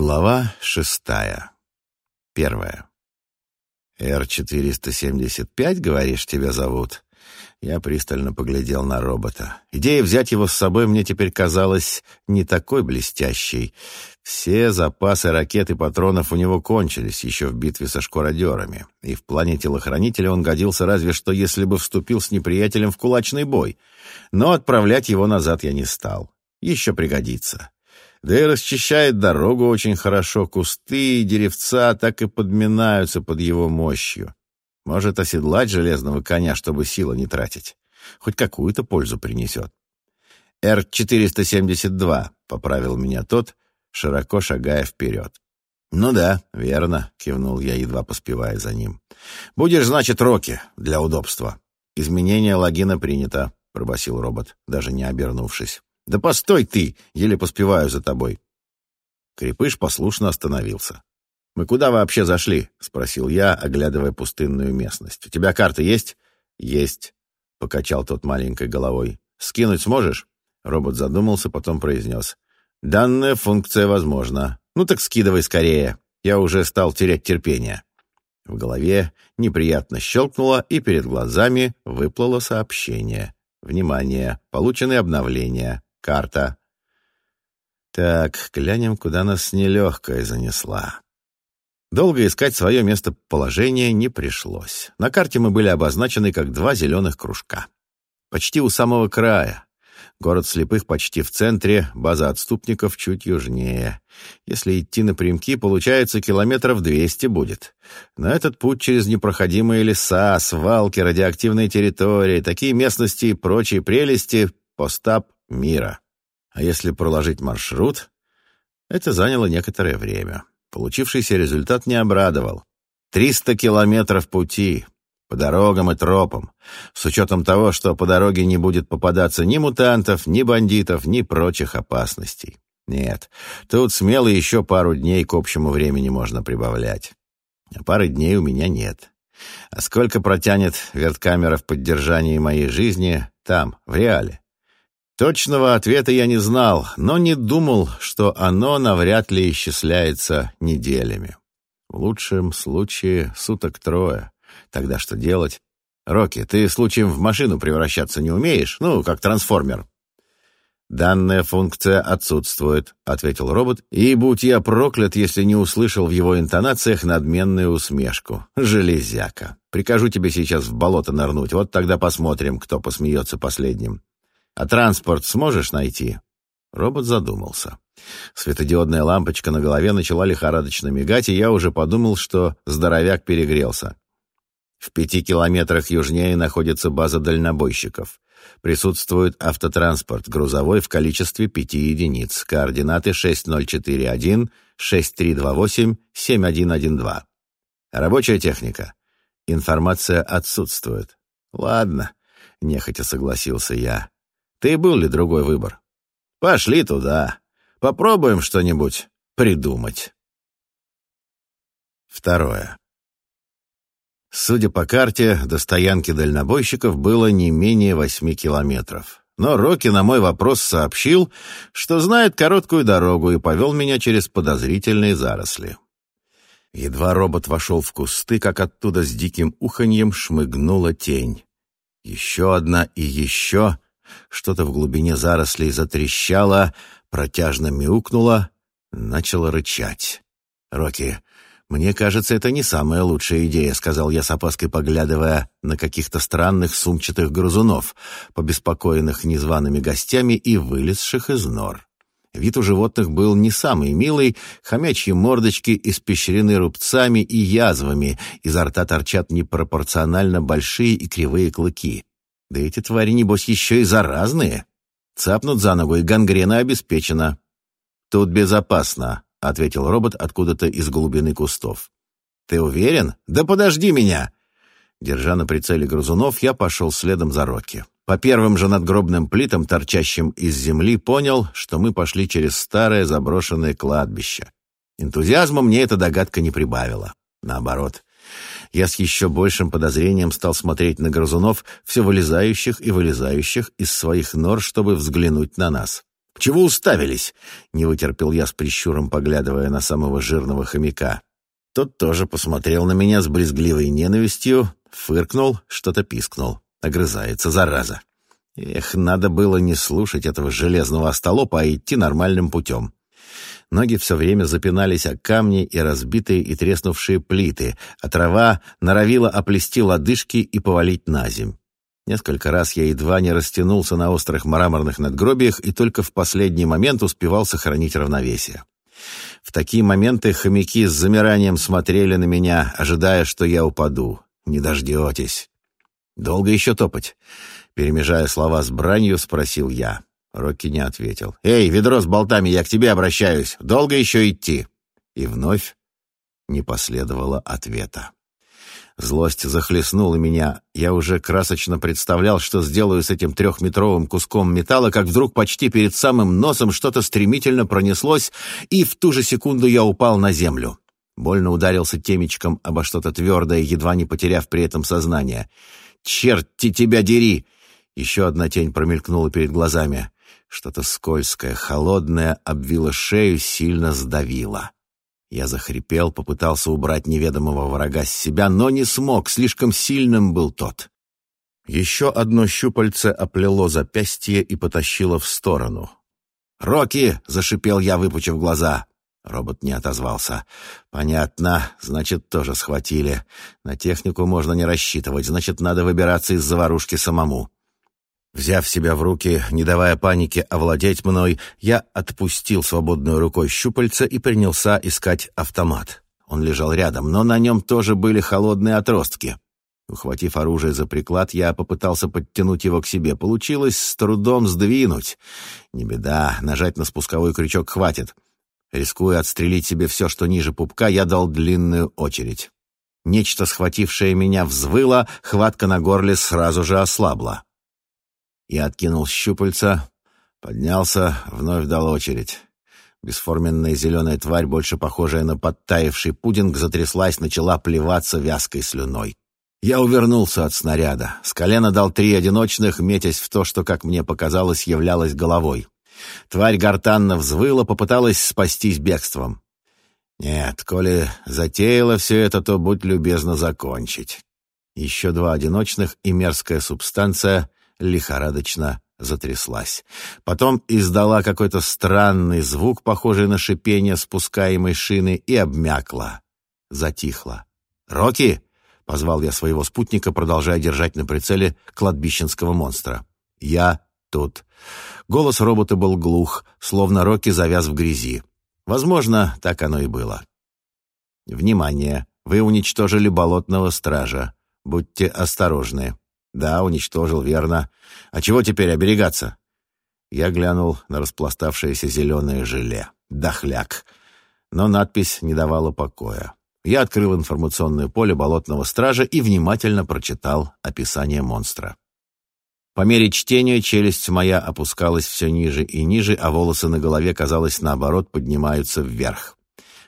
Глава шестая. Первая. «Р-475, говоришь, тебя зовут?» Я пристально поглядел на робота. Идея взять его с собой мне теперь казалась не такой блестящей. Все запасы ракет и патронов у него кончились еще в битве со шкуродерами. И в плане телохранителя он годился разве что, если бы вступил с неприятелем в кулачный бой. Но отправлять его назад я не стал. Еще пригодится. Да и расчищает дорогу очень хорошо, кусты и деревца так и подминаются под его мощью. Может оседлать железного коня, чтобы силы не тратить. Хоть какую-то пользу принесет. «Р-472», — поправил меня тот, широко шагая вперед. «Ну да, верно», — кивнул я, едва поспевая за ним. «Будешь, значит, Рокки, для удобства». «Изменение логина принято», — пробасил робот, даже не обернувшись. «Да постой ты! Еле поспеваю за тобой!» Крепыш послушно остановился. «Мы куда вообще зашли?» — спросил я, оглядывая пустынную местность. «У тебя карта есть?» «Есть», — покачал тот маленькой головой. «Скинуть сможешь?» Робот задумался, потом произнес. «Данная функция возможна. Ну так скидывай скорее. Я уже стал терять терпение». В голове неприятно щелкнуло, и перед глазами выплыло сообщение. «Внимание! Получены обновления. Карта. Так, глянем, куда нас нелегкая занесла. Долго искать свое местоположение не пришлось. На карте мы были обозначены как два зеленых кружка. Почти у самого края. Город слепых почти в центре, база отступников чуть южнее. Если идти напрямки, получается, километров двести будет. Но этот путь через непроходимые леса, свалки, радиоактивные территории, такие местности и прочие прелести — постап мира. А если проложить маршрут, это заняло некоторое время. Получившийся результат не обрадовал. Триста километров пути, по дорогам и тропам, с учетом того, что по дороге не будет попадаться ни мутантов, ни бандитов, ни прочих опасностей. Нет, тут смело еще пару дней к общему времени можно прибавлять. А пары дней у меня нет. А сколько протянет верткамера в поддержании моей жизни там, в реале? Точного ответа я не знал, но не думал, что оно навряд ли исчисляется неделями. В лучшем случае суток трое. Тогда что делать? Рокки, ты случаем в машину превращаться не умеешь? Ну, как трансформер. «Данная функция отсутствует», — ответил робот, и, будь я проклят, если не услышал в его интонациях надменную усмешку. «Железяка. Прикажу тебе сейчас в болото нырнуть, вот тогда посмотрим, кто посмеется последним». А транспорт сможешь найти?» Робот задумался. Светодиодная лампочка на голове начала лихорадочно мигать, и я уже подумал, что здоровяк перегрелся. В пяти километрах южнее находится база дальнобойщиков. Присутствует автотранспорт, грузовой в количестве пяти единиц. Координаты 6041, 6328, 7112. Рабочая техника. Информация отсутствует. Ладно, нехотя согласился я. Ты был ли другой выбор? Пошли туда. Попробуем что-нибудь придумать. Второе. Судя по карте, до стоянки дальнобойщиков было не менее восьми километров. Но Рокки на мой вопрос сообщил, что знает короткую дорогу и повел меня через подозрительные заросли. Едва робот вошел в кусты, как оттуда с диким уханьем шмыгнула тень. Еще одна и еще, что-то в глубине зарослей затрещало, протяжно мяукнуло, начало рычать. «Рокки, мне кажется, это не самая лучшая идея», — сказал я с опаской, поглядывая на каких-то странных сумчатых грызунов, побеспокоенных незваными гостями и вылезших из нор. Вид у животных был не самый милый, хомячьи мордочки испещрены рубцами и язвами, изо рта торчат непропорционально большие и кривые клыки. Да эти твари, небось, еще и заразные. Цапнут за ногу, и гангрена обеспечена. Тут безопасно, — ответил робот откуда-то из глубины кустов. «Ты уверен? Да подожди меня!» Держа на прицеле грызунов, я пошел следом за Рокки. По первым же надгробным плитам, торчащим из земли, понял, что мы пошли через старое заброшенное кладбище. Энтузиазма мне эта догадка не прибавила. Наоборот, я с еще большим подозрением стал смотреть на грызунов, все вылезающих и вылезающих из своих нор, чтобы взглянуть на нас. Чего уставились?» — не вытерпел я с прищуром, поглядывая на самого жирного хомяка. Тот тоже посмотрел на меня с брезгливой ненавистью, фыркнул, что-то пискнул. Огрызается, зараза. Эх, надо было не слушать этого железного остолопа, а идти нормальным путем. Ноги все время запинались о камни и разбитые и треснувшие плиты, а трава норовила оплести лодыжки и повалить на земь. Несколько раз я едва не растянулся на острых мраморных надгробиях и только в последний момент успевал сохранить равновесие. В такие моменты хомяки с замиранием смотрели на меня, ожидая, что я упаду. «Не дождетесь». «Долго еще топать?» Перемежая слова с бранью, спросил я. Рокки не ответил. «Эй, ведро с болтами, я к тебе обращаюсь. Долго еще идти?» И вновь не последовало ответа. Злость захлестнула меня. Я уже красочно представлял, что сделаю с этим трехметровым куском металла, как вдруг почти перед самым носом что-то стремительно пронеслось, и в ту же секунду я упал на землю. Больно ударился темечком обо что-то твердое, едва не потеряв при этом сознание. «Черти тебя дери!» Еще одна тень промелькнула перед глазами. Что-то скользкое, холодное обвило шею, сильно сдавило. Я захрипел, попытался убрать неведомого врага с себя, но не смог, слишком сильным был тот. Еще одно щупальце оплело запястье и потащило в сторону. «Рокки!» — зашипел я, выпучив глаза. Робот не отозвался. «Понятно, значит, тоже схватили. На технику можно не рассчитывать, значит, надо выбираться из заварушки самому». Взяв себя в руки, не давая панике овладеть мной, я отпустил свободной рукой щупальца и принялся искать автомат. Он лежал рядом, но на нем тоже были холодные отростки. Ухватив оружие за приклад, я попытался подтянуть его к себе. Получилось с трудом сдвинуть. Не беда, нажать на спусковой крючок хватит. Рискуя отстрелить себе все, что ниже пупка, я дал длинную очередь. Нечто, схватившее меня, взвыло, хватка на горле сразу же ослабла. Я откинул щупальца, поднялся, вновь дал очередь. Бесформенная зеленая тварь, больше похожая на подтаявший пудинг, затряслась, начала плеваться вязкой слюной. Я увернулся от снаряда. С колена дал три одиночных, метясь в то, что, как мне показалось, являлось головой. Тварь гортанно взвыла, попыталась спастись бегством. Нет, коли затеяла все это, то будь любезна закончить. Еще два одиночных, и мерзкая субстанция лихорадочно затряслась. Потом издала какой-то странный звук, похожий на шипение спускаемой шины, и обмякла. Затихла. «Рокки!» — позвал я своего спутника, продолжая держать на прицеле кладбищенского монстра. «Я тут». Голос робота был глух, словно Рокки завяз в грязи. Возможно, так оно и было. «Внимание! Вы уничтожили болотного стража. Будьте осторожны. Да, уничтожил, верно. А чего теперь оберегаться? Я глянул на распластавшееся зеленое желе. Дохляк. Но надпись не давала покоя. Я открыл информационное поле болотного стража и внимательно прочитал описание монстра. По мере чтения челюсть моя опускалась все ниже и ниже, а волосы на голове, казалось, наоборот, поднимаются вверх.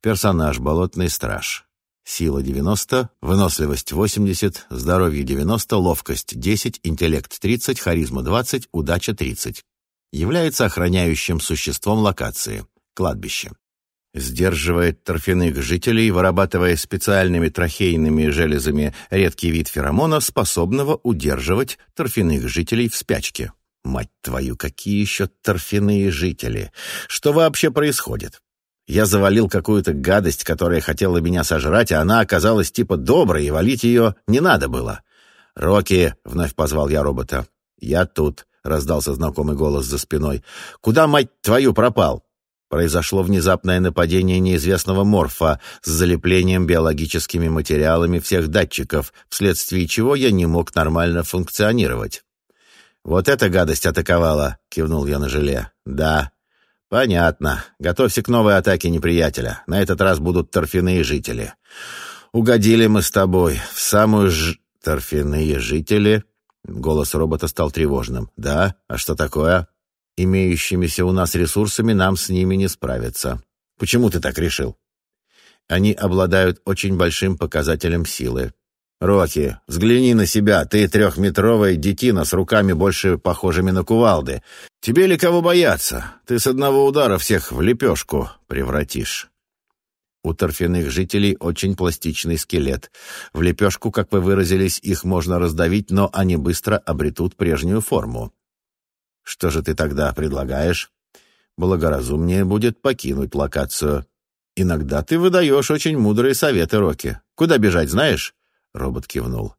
Персонаж — болотный страж. Сила 90, выносливость 80, здоровье 90, ловкость 10, интеллект 30, харизма 20, удача 30. Является охраняющим существом локации. Кладбище. Сдерживает торфяных жителей, вырабатывая специальными трахейными железами редкий вид феромона, способного удерживать торфяных жителей в спячке. Мать твою, какие еще торфяные жители? Что вообще происходит? Я завалил какую-то гадость, которая хотела меня сожрать, а она оказалась типа доброй, и валить ее не надо было. «Рокки!» — вновь позвал я робота. «Я тут», — раздался знакомый голос за спиной. «Куда, мать твою, пропал?» Произошло внезапное нападение неизвестного морфа с залеплением биологическими материалами всех датчиков, вследствие чего я не мог нормально функционировать. «Вот эта гадость атаковала», — кивнул я на желе. «Да, «Понятно. Готовься к новой атаке неприятеля. На этот раз будут торфяные жители. Угодили мы с тобой в самую ж... Торфяные жители?» Голос робота стал тревожным. «Да? А что такое?» «Имеющимися у нас ресурсами нам с ними не справиться». «Почему ты так решил?» «Они обладают очень большим показателем силы. «Рокки, взгляни на себя, ты трехметровая детина с руками больше похожими на кувалды. Тебе ли кого бояться? Ты с одного удара всех в лепешку превратишь». У торфяных жителей очень пластичный скелет. В лепешку, как вы выразились, их можно раздавить, но они быстро обретут прежнюю форму. Что же ты тогда предлагаешь? Благоразумнее будет покинуть локацию. Иногда ты выдаешь очень мудрые советы, Рокки. Куда бежать, знаешь? Робот кивнул.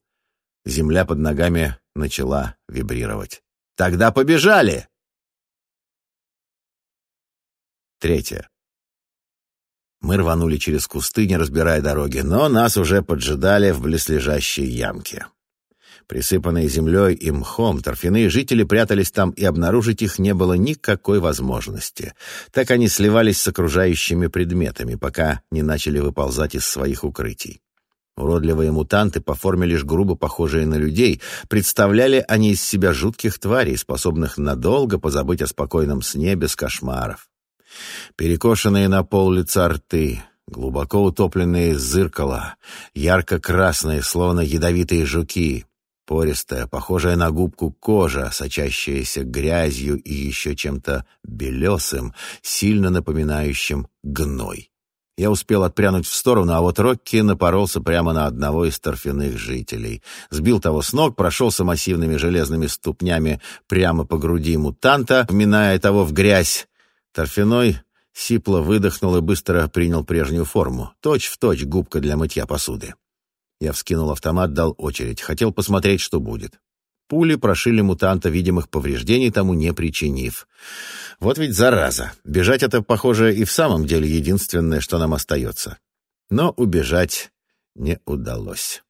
Земля под ногами начала вибрировать. «Тогда побежали!» Третье. Мы рванули через кусты, не разбирая дороги, но нас уже поджидали в близлежащей ямке. Присыпанные землей и мхом, торфяные жители прятались там, и обнаружить их не было никакой возможности. Так они сливались с окружающими предметами, пока не начали выползать из своих укрытий. Уродливые мутанты, по форме лишь грубо похожие на людей, представляли они из себя жутких тварей, способных надолго позабыть о спокойном сне без кошмаров. Перекошенные на пол лица рты, глубоко утопленные зыркала, ярко-красные, словно ядовитые жуки, пористая, похожая на губку кожа, сочащаяся грязью и еще чем-то белесым, сильно напоминающим гной. Я успел отпрянуть в сторону, а вот Рокки напоролся прямо на одного из торфяных жителей. Сбил того с ног, прошелся массивными железными ступнями прямо по груди мутанта, вминая того в грязь. Торфяной сипло выдохнул и быстро принял прежнюю форму. Точь в точь губка для мытья посуды. Я вскинул автомат, дал очередь. Хотел посмотреть, что будет. Пули прошили мутанта, видимых повреждений тому не причинив. Вот ведь зараза. Бежать это, похоже, и в самом деле единственное, что нам остается. Но убежать не удалось.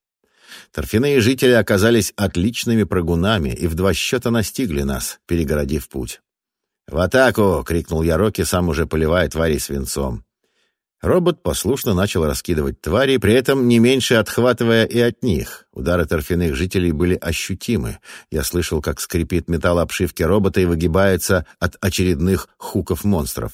Торфяные жители оказались отличными прыгунами и в два счета настигли нас, перегородив путь. «В атаку!» — крикнул я Рокки, сам уже поливая твари свинцом. Робот послушно начал раскидывать твари, при этом не меньше отхватывая и от них. Удары торфяных жителей были ощутимы. Я слышал, как скрипит металл обшивки робота и выгибается от очередных хуков монстров.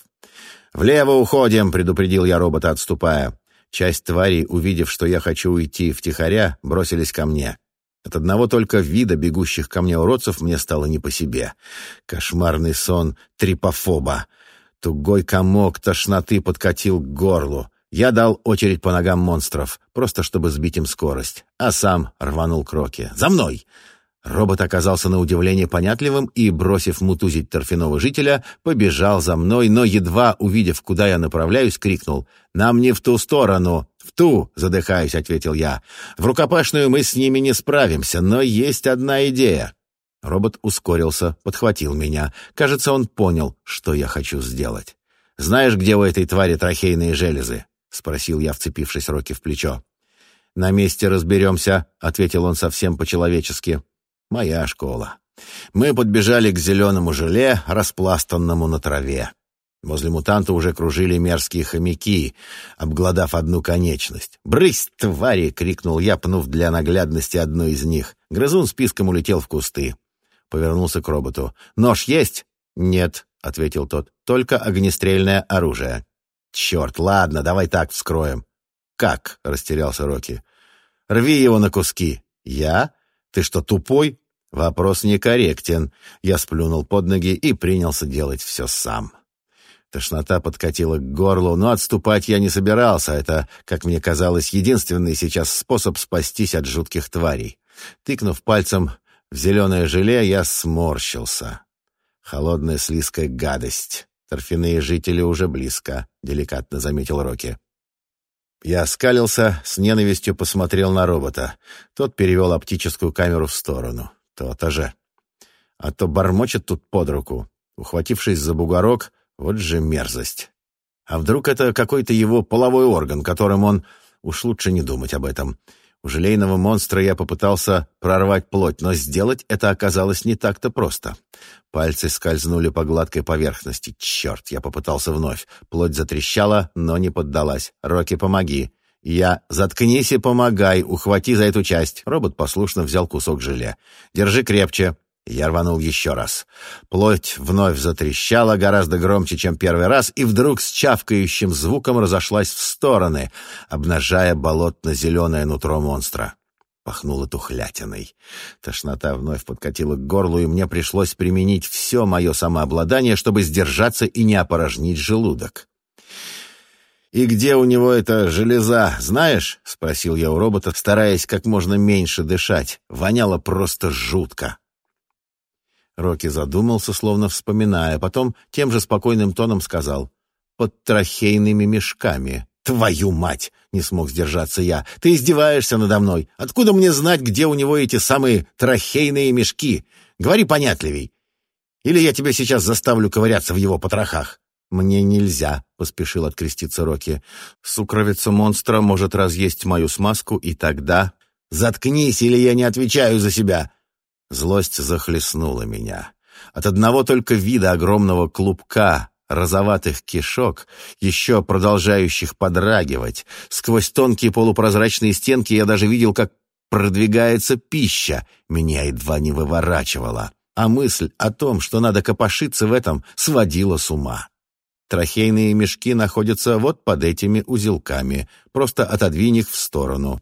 «Влево уходим!» — предупредил я робота, отступая. Часть тварей, увидев, что я хочу уйти втихаря, бросились ко мне. От одного только вида бегущих ко мне уродцев мне стало не по себе. Кошмарный сон трипофоба. Тугой комок тошноты подкатил к горлу. Я дал очередь по ногам монстров, просто чтобы сбить им скорость, а сам рванул кроки. «За мной!» Робот оказался на удивление понятливым и, бросив мутузить торфяного жителя, побежал за мной, но, едва увидев, куда я направляюсь, крикнул «Нам не в ту сторону!» «В ту!» — задыхаюсь, — ответил я. «В рукопашную мы с ними не справимся, но есть одна идея». Робот ускорился, подхватил меня. Кажется, он понял, что я хочу сделать. «Знаешь, где у этой твари трахейные железы?» — спросил я, вцепившись Роки в плечо. «На месте разберемся», — ответил он совсем по-человечески. Моя школа. Мы подбежали к зеленому желе, распластанному на траве. Возле мутанта уже кружили мерзкие хомяки, обглодав одну конечность. «Брысь, твари!» — крикнул я, пнув для наглядности одну из них. Грызун списком улетел в кусты. Повернулся к роботу. «Нож есть?» «Нет», — ответил тот. «Только огнестрельное оружие». «Черт, ладно, давай так вскроем». «Как?» — растерялся Рокки. «Рви его на куски». «Я? Ты что, тупой?» Вопрос некорректен. Я сплюнул под ноги и принялся делать все сам. Тошнота подкатила к горлу, но отступать я не собирался. Это, как мне казалось, единственный сейчас способ спастись от жутких тварей. Тыкнув пальцем в зеленое желе, я сморщился. Холодная слизкая гадость. Торфяные жители уже близко, — деликатно заметил Рокки. Я оскалился, с ненавистью посмотрел на робота. Тот перевел оптическую камеру в сторону. То-то же. А то бормочет тут под руку. Ухватившись за бугорок, вот же мерзость. А вдруг это какой-то его половой орган, которым он... Уж лучше не думать об этом. У желейного монстра я попытался прорвать плоть, но сделать это оказалось не так-то просто. Пальцы скользнули по гладкой поверхности. Черт, я попытался вновь. Плоть затрещала, но не поддалась. «Рокки, помоги!» Я «Заткнись и помогай, ухвати за эту часть». Робот послушно взял кусок желе. «Держи крепче». Я рванул еще раз. Плоть вновь затрещала гораздо громче, чем первый раз, и вдруг с чавкающим звуком разошлась в стороны, обнажая болотно-зеленое нутро монстра. Пахнуло тухлятиной. Тошнота вновь подкатила к горлу, и мне пришлось применить все мое самообладание, чтобы сдержаться и не опорожнить желудок. «И где у него эта железа, знаешь?» — спросил я у робота, стараясь как можно меньше дышать. Воняло просто жутко. Рокки задумался, словно вспоминая, потом тем же спокойным тоном сказал. «Под трахейными мешками». «Твою мать!» — не смог сдержаться я. «Ты издеваешься надо мной. Откуда мне знать, где у него эти самые трахейные мешки? Говори понятливей. Или я тебя сейчас заставлю ковыряться в его потрохах». «Мне нельзя», — поспешил откреститься Рокки. «Сукровица монстра может разъесть мою смазку, и тогда...» «Заткнись, или я не отвечаю за себя!» Злость захлестнула меня. От одного только вида огромного клубка, розоватых кишок, еще продолжающих подрагивать, сквозь тонкие полупрозрачные стенки я даже видел, как продвигается пища, меня едва не выворачивала, а мысль о том, что надо копошиться в этом, сводила с ума. Трахейные мешки находятся вот под этими узелками. Просто отодвинь их в сторону.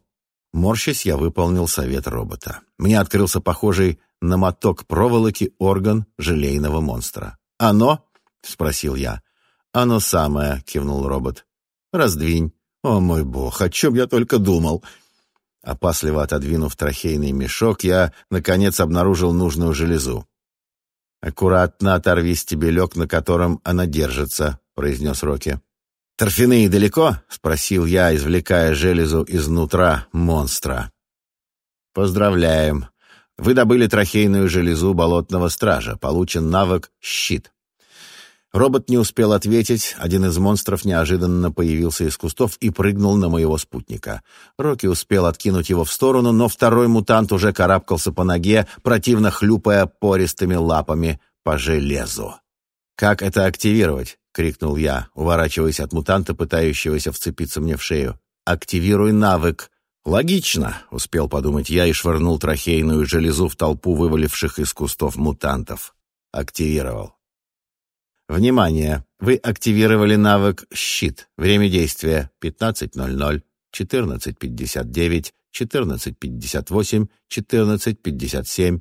Морщась, я выполнил совет робота. Мне открылся похожий на моток проволоки орган желейного монстра. «Оно?» — спросил я. «Оно самое», — кивнул робот. «Раздвинь». «О, мой бог, о чем я только думал!» Опасливо отодвинув трахейный мешок, я, наконец, обнаружил нужную железу. «Аккуратно оторви стебелек, на котором она держится», — произнес Рокки. «Торфяные далеко?» — спросил я, извлекая железу изнутра монстра. «Поздравляем. Вы добыли трахейную железу болотного стража. Получен навык «Щит». Робот не успел ответить, один из монстров неожиданно появился из кустов и прыгнул на моего спутника. Рокки успел откинуть его в сторону, но второй мутант уже карабкался по ноге, противно хлюпая пористыми лапами по железу. «Как это активировать?» — крикнул я, уворачиваясь от мутанта, пытающегося вцепиться мне в шею. «Активируй навык!» «Логично», — успел подумать я и швырнул трахейную железу в толпу вываливших из кустов мутантов. Активировал. Внимание! Вы активировали навык «Щит». Время действия 15.00, 14.59, 14.58, 14.57.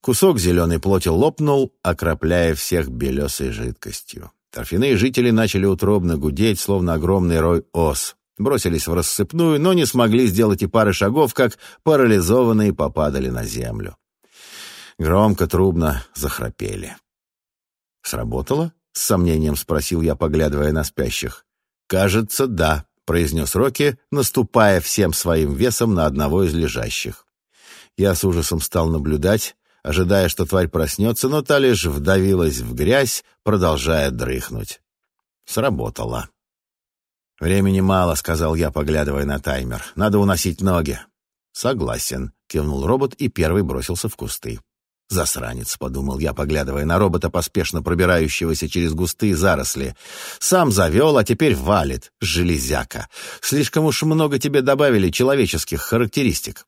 Кусок зеленой плоти лопнул, окропляя всех белесой жидкостью. Торфяные жители начали утробно гудеть, словно огромный рой ос. Бросились в рассыпную, но не смогли сделать и пары шагов, как парализованные попадали на землю. Громко, трубно захрапели. «Сработало?» — с сомнением спросил я, поглядывая на спящих. «Кажется, да», — произнес Рокки, наступая всем своим весом на одного из лежащих. Я с ужасом стал наблюдать, ожидая, что тварь проснется, но та лишь вдавилась в грязь, продолжая дрыхнуть. Сработало. «Времени мало», — сказал я, поглядывая на таймер. «Надо уносить ноги». «Согласен», — кивнул робот и первый бросился в кусты. «Засранец», — подумал я, поглядывая на робота, поспешно пробирающегося через густые заросли. «Сам завел, а теперь валит, железяка. Слишком уж много тебе добавили человеческих характеристик».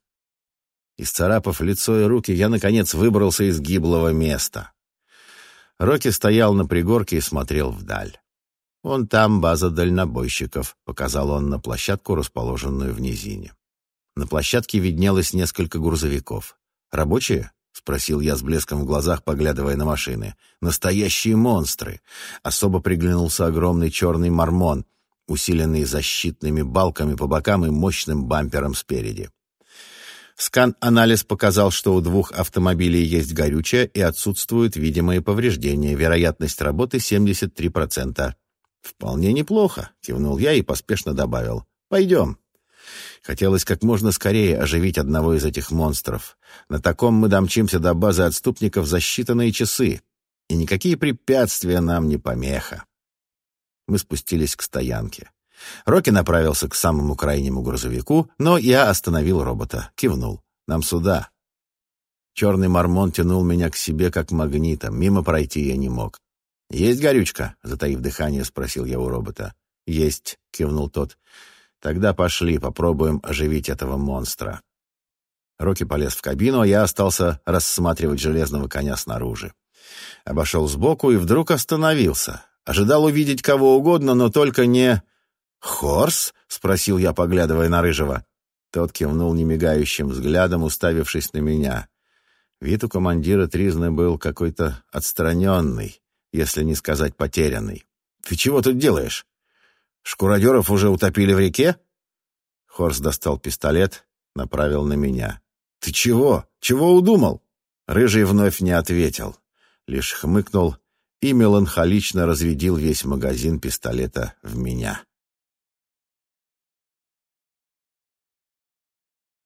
Исцарапав лицо и руки, я, наконец, выбрался из гиблого места. Рокки стоял на пригорке и смотрел вдаль. «Вон там база дальнобойщиков», — показал он на площадку, расположенную в низине. На площадке виднелось несколько грузовиков. «Рабочие?» — спросил я с блеском в глазах, поглядывая на машины. «Настоящие монстры!» Особо приглянулся огромный черный мормон, усиленный защитными балками по бокам и мощным бампером спереди. Скан-анализ показал, что у двух автомобилей есть горючее и отсутствуют видимые повреждения. Вероятность работы 73%. «Вполне неплохо», — кивнул я и поспешно добавил. «Пойдем». Хотелось как можно скорее оживить одного из этих монстров. На таком мы домчимся до базы отступников за считанные часы, и никакие препятствия нам не помеха. Мы спустились к стоянке. Рокки направился к самому крайнему грузовику, но я остановил робота, кивнул. «Нам сюда». Черный мормон тянул меня к себе как магнитом, мимо пройти я не мог. «Есть горючка?» — затаив дыхание, спросил я у робота. «Есть», — кивнул тот. Тогда пошли, попробуем оживить этого монстра. Рокки полез в кабину, а я остался рассматривать железного коня снаружи. Обошел сбоку и вдруг остановился. Ожидал увидеть кого угодно, но только не... «Хорс?» — спросил я, поглядывая на Рыжего. Тот кивнул немигающим взглядом, уставившись на меня. Вид у командира Тризны был какой-то отстраненный, если не сказать потерянный. «Ты чего тут делаешь? Шкуродеров уже утопили в реке?» Хорс достал пистолет, направил на меня. «Ты чего? Чего удумал?» Рыжий вновь не ответил, лишь хмыкнул и меланхолично разрядил весь магазин пистолета в меня.